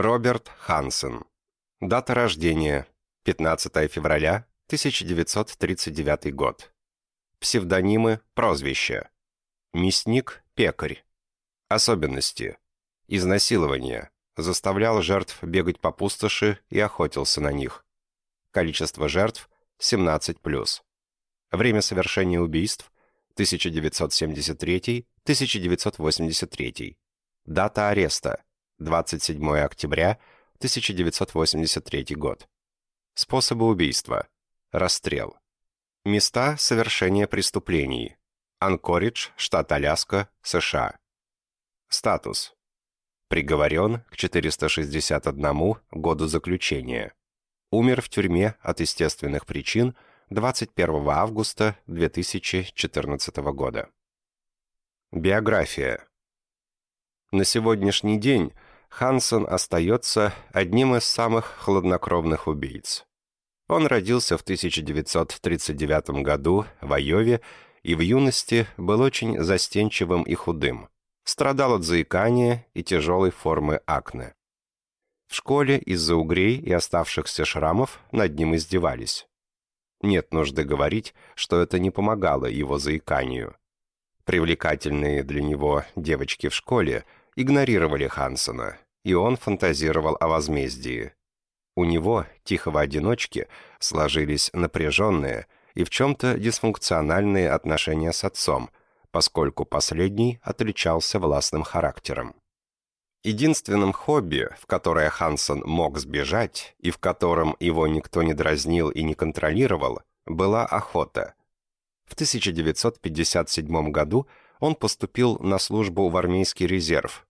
Роберт Хансен. Дата рождения 15 февраля 1939 год. Псевдонимы, прозвища. Мясник, пекарь. Особенности. Изнасилование. Заставлял жертв бегать по пустоши и охотился на них. Количество жертв 17+. Время совершения убийств 1973-1983. Дата ареста 27 октября 1983 год. Способы убийства. Расстрел. Места совершения преступлений. Анкоридж, штат Аляска, США. Статус. Приговорен к 461 году заключения. Умер в тюрьме от естественных причин 21 августа 2014 года. Биография. На сегодняшний день Хансон остается одним из самых хладнокровных убийц. Он родился в 1939 году в Айове и в юности был очень застенчивым и худым. Страдал от заикания и тяжелой формы акне. В школе из-за угрей и оставшихся шрамов над ним издевались. Нет нужды говорить, что это не помогало его заиканию. Привлекательные для него девочки в школе игнорировали Хансона, и он фантазировал о возмездии. У него, тихого одиночки, сложились напряженные и в чем-то дисфункциональные отношения с отцом, поскольку последний отличался властным характером. Единственным хобби, в которое Хансон мог сбежать и в котором его никто не дразнил и не контролировал, была охота. В 1957 году он поступил на службу в армейский резерв.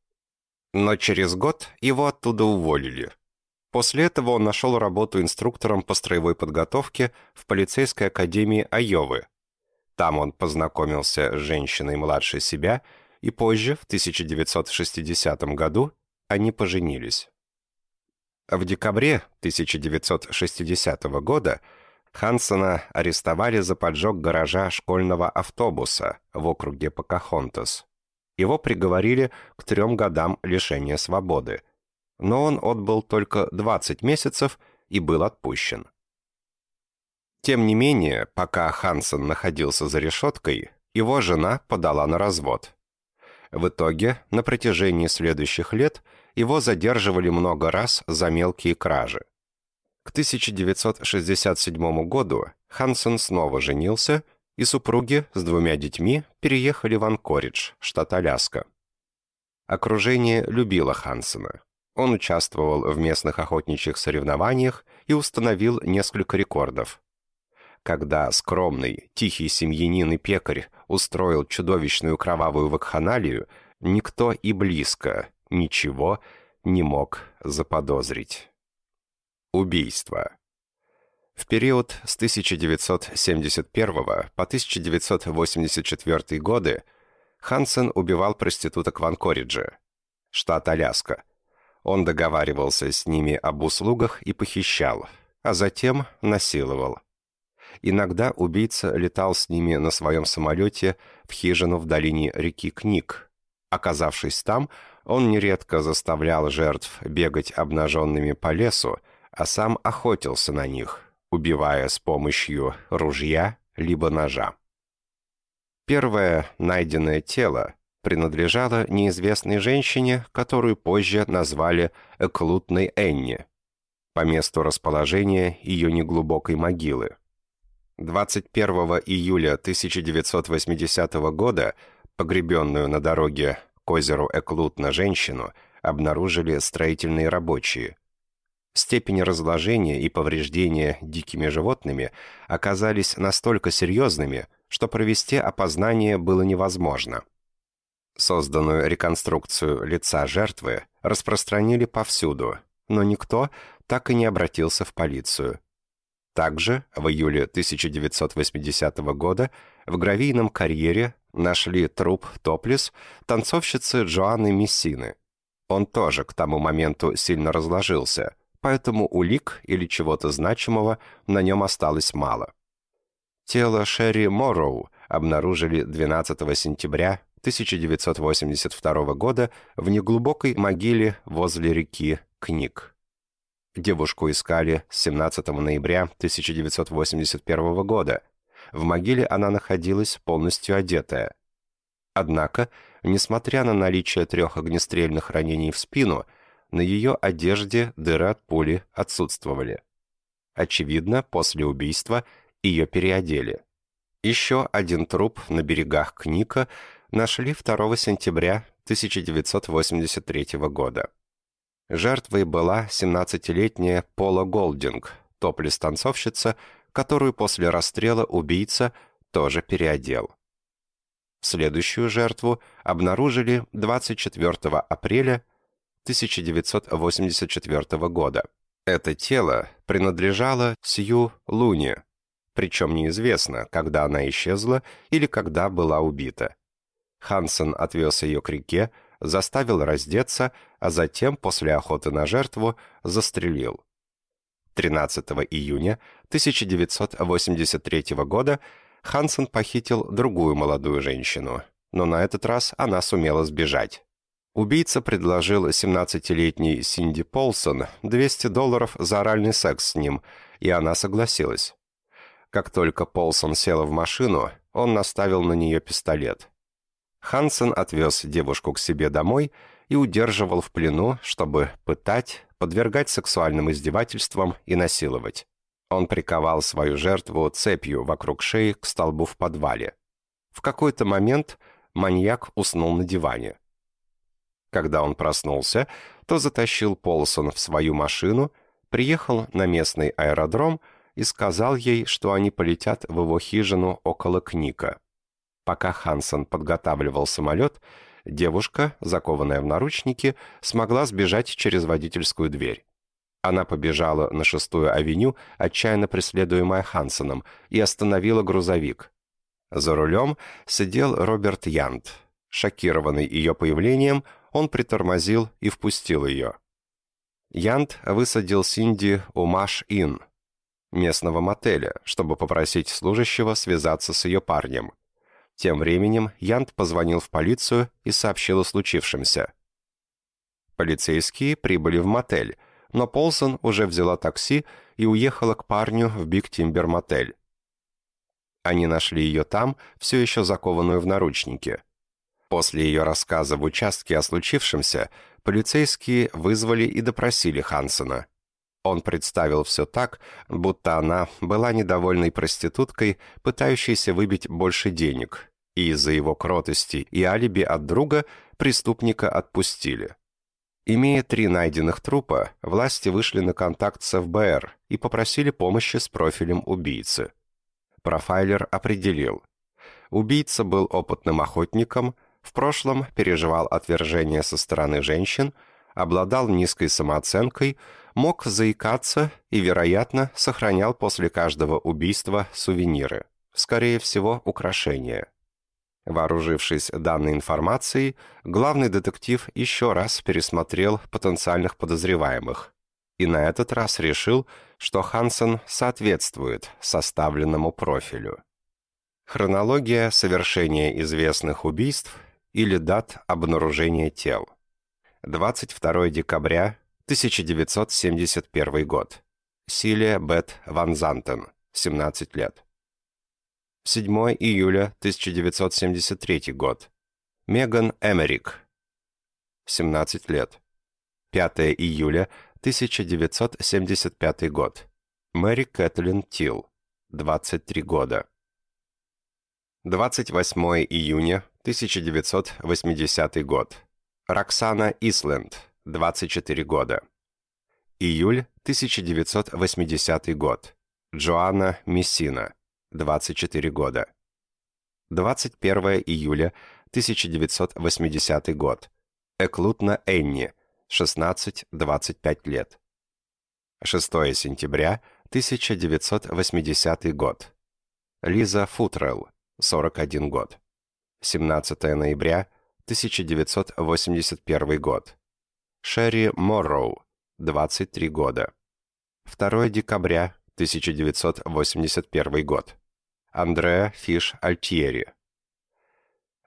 Но через год его оттуда уволили. После этого он нашел работу инструктором по строевой подготовке в полицейской академии Айовы. Там он познакомился с женщиной младше себя, и позже, в 1960 году, они поженились. В декабре 1960 года Хансона арестовали за поджог гаража школьного автобуса в округе Покахонтас. Его приговорили к трем годам лишения свободы, но он отбыл только 20 месяцев и был отпущен. Тем не менее, пока Хансон находился за решеткой, его жена подала на развод. В итоге, на протяжении следующих лет его задерживали много раз за мелкие кражи. К 1967 году Хансон снова женился, и супруги с двумя детьми переехали в Анкоридж, штат Аляска. Окружение любило Хансона. Он участвовал в местных охотничьих соревнованиях и установил несколько рекордов. Когда скромный, тихий семьянин и пекарь устроил чудовищную кровавую вакханалию, никто и близко ничего не мог заподозрить. Убийство. В период с 1971 по 1984 годы Хансен убивал проституток в Анкоридже, штат Аляска, он договаривался с ними об услугах и похищал, а затем насиловал. Иногда убийца летал с ними на своем самолете в хижину в долине реки Книг. Оказавшись там, он нередко заставлял жертв бегать обнаженными по лесу, а сам охотился на них, убивая с помощью ружья либо ножа. Первое найденное тело принадлежала неизвестной женщине, которую позже назвали Эклутной Энни, по месту расположения ее неглубокой могилы. 21 июля 1980 года погребенную на дороге к озеру Эклутна женщину обнаружили строительные рабочие. Степень разложения и повреждения дикими животными оказались настолько серьезными, что провести опознание было невозможно – Созданную реконструкцию лица жертвы распространили повсюду, но никто так и не обратился в полицию. Также в июле 1980 года в гравийном карьере нашли труп топлис танцовщицы Джоанны Мессины. Он тоже к тому моменту сильно разложился, поэтому улик или чего-то значимого на нем осталось мало. Тело Шерри Морроу обнаружили 12 сентября 1982 года в неглубокой могиле возле реки книг. Девушку искали с 17 ноября 1981 года. В могиле она находилась полностью одетая. Однако, несмотря на наличие трех огнестрельных ранений в спину, на ее одежде дыры от пули отсутствовали. Очевидно, после убийства ее переодели. Еще один труп на берегах Кника нашли 2 сентября 1983 года. Жертвой была 17-летняя Пола Голдинг, топлис-танцовщица, которую после расстрела убийца тоже переодел. Следующую жертву обнаружили 24 апреля 1984 года. Это тело принадлежало Сью Луне, причем неизвестно, когда она исчезла или когда была убита. Хансен отвез ее к реке, заставил раздеться, а затем, после охоты на жертву, застрелил. 13 июня 1983 года Хансен похитил другую молодую женщину, но на этот раз она сумела сбежать. Убийца предложил 17-летней Синди Полсон 200 долларов за оральный секс с ним, и она согласилась. Как только Полсон села в машину, он наставил на нее пистолет. Хансен отвез девушку к себе домой и удерживал в плену, чтобы пытать, подвергать сексуальным издевательствам и насиловать. Он приковал свою жертву цепью вокруг шеи к столбу в подвале. В какой-то момент маньяк уснул на диване. Когда он проснулся, то затащил Полсон в свою машину, приехал на местный аэродром и сказал ей, что они полетят в его хижину около Кника. Пока Хансен подготавливал самолет, девушка, закованная в наручники, смогла сбежать через водительскую дверь. Она побежала на шестую авеню, отчаянно преследуемая Хансеном, и остановила грузовик. За рулем сидел Роберт Янт. Шокированный ее появлением, он притормозил и впустил ее. Янт высадил Синди у Маш-Ин, местного мотеля, чтобы попросить служащего связаться с ее парнем. Тем временем Янт позвонил в полицию и сообщил о случившемся. Полицейские прибыли в мотель, но Полсон уже взяла такси и уехала к парню в Биг Тимбер мотель. Они нашли ее там, все еще закованную в наручники. После ее рассказа в участке о случившемся, полицейские вызвали и допросили Хансена – он представил все так, будто она была недовольной проституткой, пытающейся выбить больше денег, и из-за его кротости и алиби от друга преступника отпустили. Имея три найденных трупа, власти вышли на контакт с ФБР и попросили помощи с профилем убийцы. Профайлер определил. Убийца был опытным охотником, в прошлом переживал отвержение со стороны женщин, обладал низкой самооценкой, мог заикаться и, вероятно, сохранял после каждого убийства сувениры, скорее всего, украшения. Вооружившись данной информацией, главный детектив еще раз пересмотрел потенциальных подозреваемых и на этот раз решил, что Хансен соответствует составленному профилю. Хронология совершения известных убийств или дат обнаружения тел. 22 декабря 1971 год. Силия Бет Ван Зантен, 17 лет. 7 июля 1973 год. Меган Эмерик, 17 лет. 5 июля 1975 год. Мэри Кэтлин Тилл, 23 года. 28 июня 1980 год. Роксана Исленд, 24 года. Июль 1980 год. Джоанна Мессина, 24 года. 21 июля 1980 год. Эклутна Энни, 16-25 лет. 6 сентября 1980 год. Лиза Футрелл, 41 год. 17 ноября 1981 год. Шерри Морроу, 23 года. 2 декабря 1981 год. Андреа Фиш Альтьери.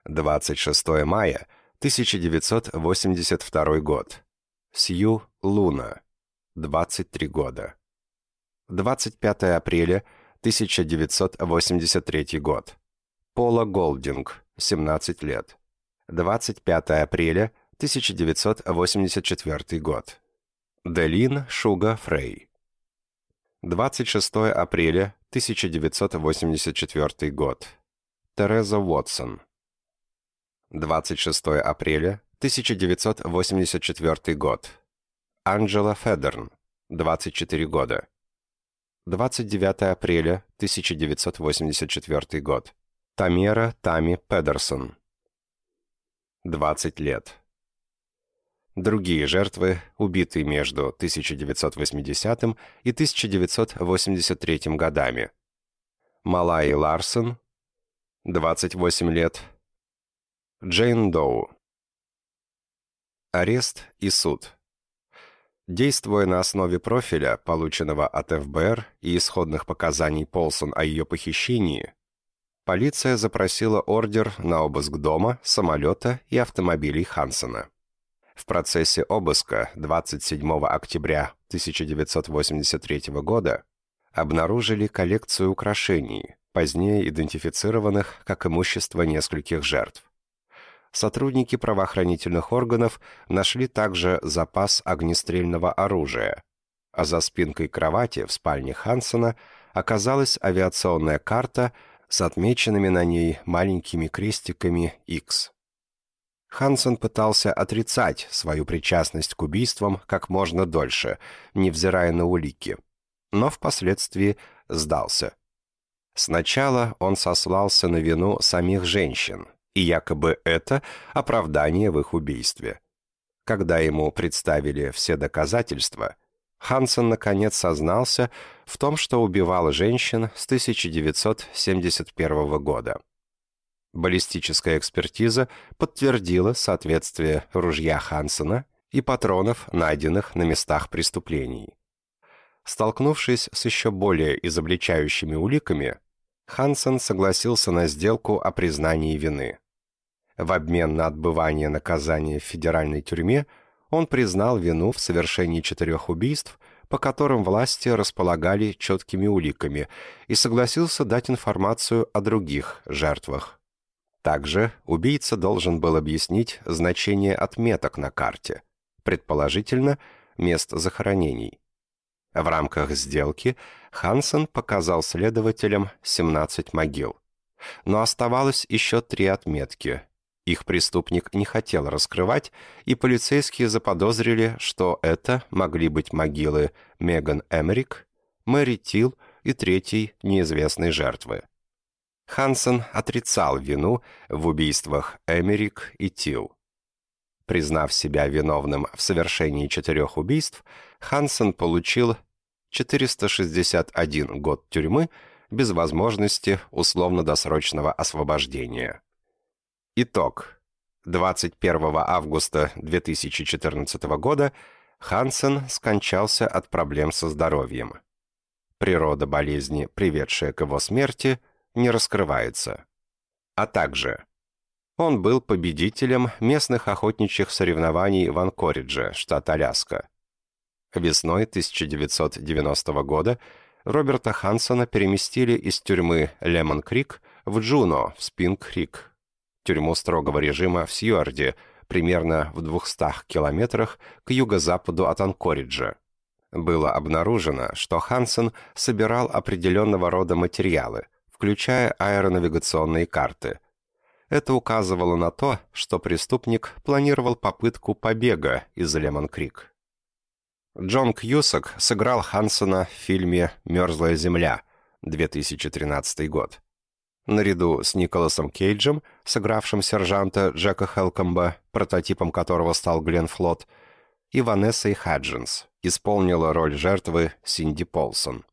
26 мая 1982 год. Сью Луна. 23 года. 25 апреля 1983 год. Пола Голдинг, 17 лет. 25 апреля 1984 год. Делин Шуга Фрей. 26 апреля 1984 год. Тереза Уотсон. 26 апреля 1984 год. Анджела Федерн, 24 года. 29 апреля 1984 год. Тамера Тами Педерсон. 20 лет. Другие жертвы, убитые между 1980 и 1983 годами. Малай Ларсон, 28 лет. Джейн Доу. Арест и суд. Действуя на основе профиля, полученного от ФБР и исходных показаний Полсон о ее похищении, полиция запросила ордер на обыск дома, самолета и автомобилей Хансона. В процессе обыска 27 октября 1983 года обнаружили коллекцию украшений, позднее идентифицированных как имущество нескольких жертв. Сотрудники правоохранительных органов нашли также запас огнестрельного оружия, а за спинкой кровати в спальне Хансона оказалась авиационная карта с отмеченными на ней маленькими крестиками X. Хансон пытался отрицать свою причастность к убийствам как можно дольше, невзирая на улики, но впоследствии сдался. Сначала он сослался на вину самих женщин, и якобы это оправдание в их убийстве. Когда ему представили все доказательства, Хансен наконец сознался в том, что убивал женщин с 1971 года. Баллистическая экспертиза подтвердила соответствие ружья Хансена и патронов, найденных на местах преступлений. Столкнувшись с еще более изобличающими уликами, Хансен согласился на сделку о признании вины. В обмен на отбывание наказания в федеральной тюрьме он признал вину в совершении четырех убийств, по которым власти располагали четкими уликами, и согласился дать информацию о других жертвах. Также убийца должен был объяснить значение отметок на карте, предположительно, мест захоронений. В рамках сделки Хансен показал следователям 17 могил. Но оставалось еще три отметки. Их преступник не хотел раскрывать, и полицейские заподозрили, что это могли быть могилы Меган Эмерик, Мэри Тил и третьей неизвестной жертвы. Хансен отрицал вину в убийствах Эмерик и Тил. Признав себя виновным в совершении четырех убийств, Хансен получил 461 год тюрьмы без возможности условно-досрочного освобождения. Итог. 21 августа 2014 года Хансен скончался от проблем со здоровьем. Природа болезни, приведшая к его смерти – не раскрывается. А также он был победителем местных охотничьих соревнований в Анкоридже, штат Аляска. Весной 1990 года Роберта Хансона переместили из тюрьмы Лемон-Крик в Джуно, в Спинг-Крик, тюрьму строгого режима в Сьюарде, примерно в 200 километрах к юго-западу от Анкориджа. Было обнаружено, что Хансон собирал определенного рода материалы, включая аэронавигационные карты. Это указывало на то, что преступник планировал попытку побега из Лемон-Крик. Джон Кьюсак сыграл Хансона в фильме «Мерзлая земля» 2013 год. Наряду с Николасом Кейджем, сыгравшим сержанта Джека Хелкомба, прототипом которого стал Глен Флот, и Ванессой Хаджинс, исполнила роль жертвы Синди Полсон.